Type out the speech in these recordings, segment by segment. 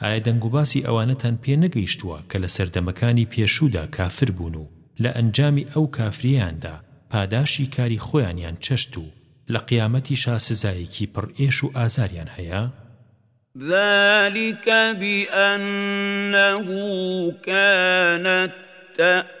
ئایا دەنگوباسی ئەوانەتان پێ نەگەیشتووە کە لە سەردەمەکانی پێشوودا کافر بوون و لە ئەنجامی ئەو کافرییەیاندا پاداشی کاری خۆیانیان چەشت و لە قیامەتیشا سزایەکی پڕ ئێش و ئازاریان هەیە؟ ذلک بأنه کانت تأتیهم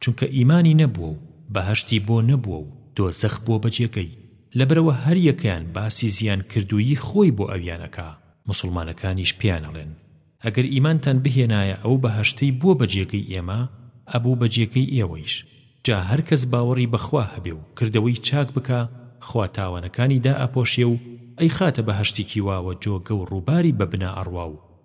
چونکە ئیمانی نەبووە و بەهەشتی بۆ نەبووە و دۆزەخ بووە بە جێگەی، لەبەرئەوە هەر یەکەیان باسی زیان کردوویی خۆی بۆ ئەویان ئەکا، موسڵمانەکانیش پێیان ئەڵێن، ئەگەر ئیمانتان بهێنایە ئەو بەهەشتەی بووە بە جێگەی ئێمە ئەبوو بە جێگەی ئێوەیش، جا هەر کەس باوەڕی بە خوا هەبێ و کردەوەی چاک بکا خوا تاوانەکانی دائەپۆشێ و ئەیخاتە بەهەشتێکی وا وە جۆگە و ڕووباری بە بنائەڕوا و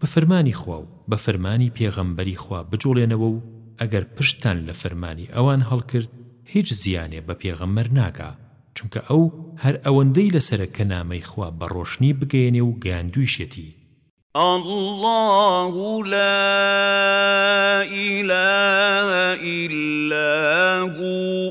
بە فەرمانی خوا و بە فەرمانی پێغەمبەری خوا بجوڵێنەوە و ئەگەر پشتتان لە فەرمانی ئەوان هەڵکرد هیچ زیانێ بە پێغەمبەر ناگا چونکە ئەو هەر ئەوەندەی لەسەرە کە نامەی خوا بە ڕۆشنی بگەیەنێ و گەیاندویشیەتی. اللە لا ئیلاهە ئیلا هو.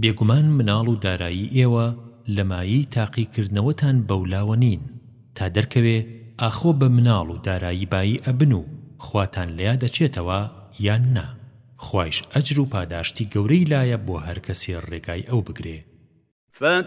بێگومان مناڵ و دارایی ئێوە لە مایەی تاقی کردنەوەتان بەولاوە نین تا دەرکەوێ ئاخۆ بە مناڵ و دارایی بایی ئەبن و خواتان لەیاد ئەچێتەوە یان نا خوایش ئەجر و پاداشتی گەورەی لایە بۆ هەرکەسێ ڕێگای ئەو بگرێ. فت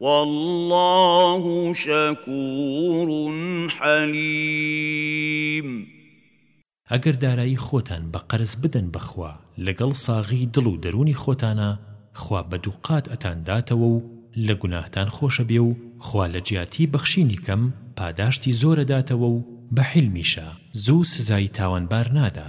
واللە شکور حلیم. ئەگەر دارایی خۆتان بە قەرز بدەن بە خوا لەگەڵ ساغی دڵ و دەرونی خۆتانا خوا بە دووقات ئەتان داتەوە و لە گوناهتان خۆش ئەبێ و خوا لە جیاتی بەخشینی کەم پاداشتی زۆر ئەداتەوە و بە حیلمیشە زوو سزای تاوانبار نادا.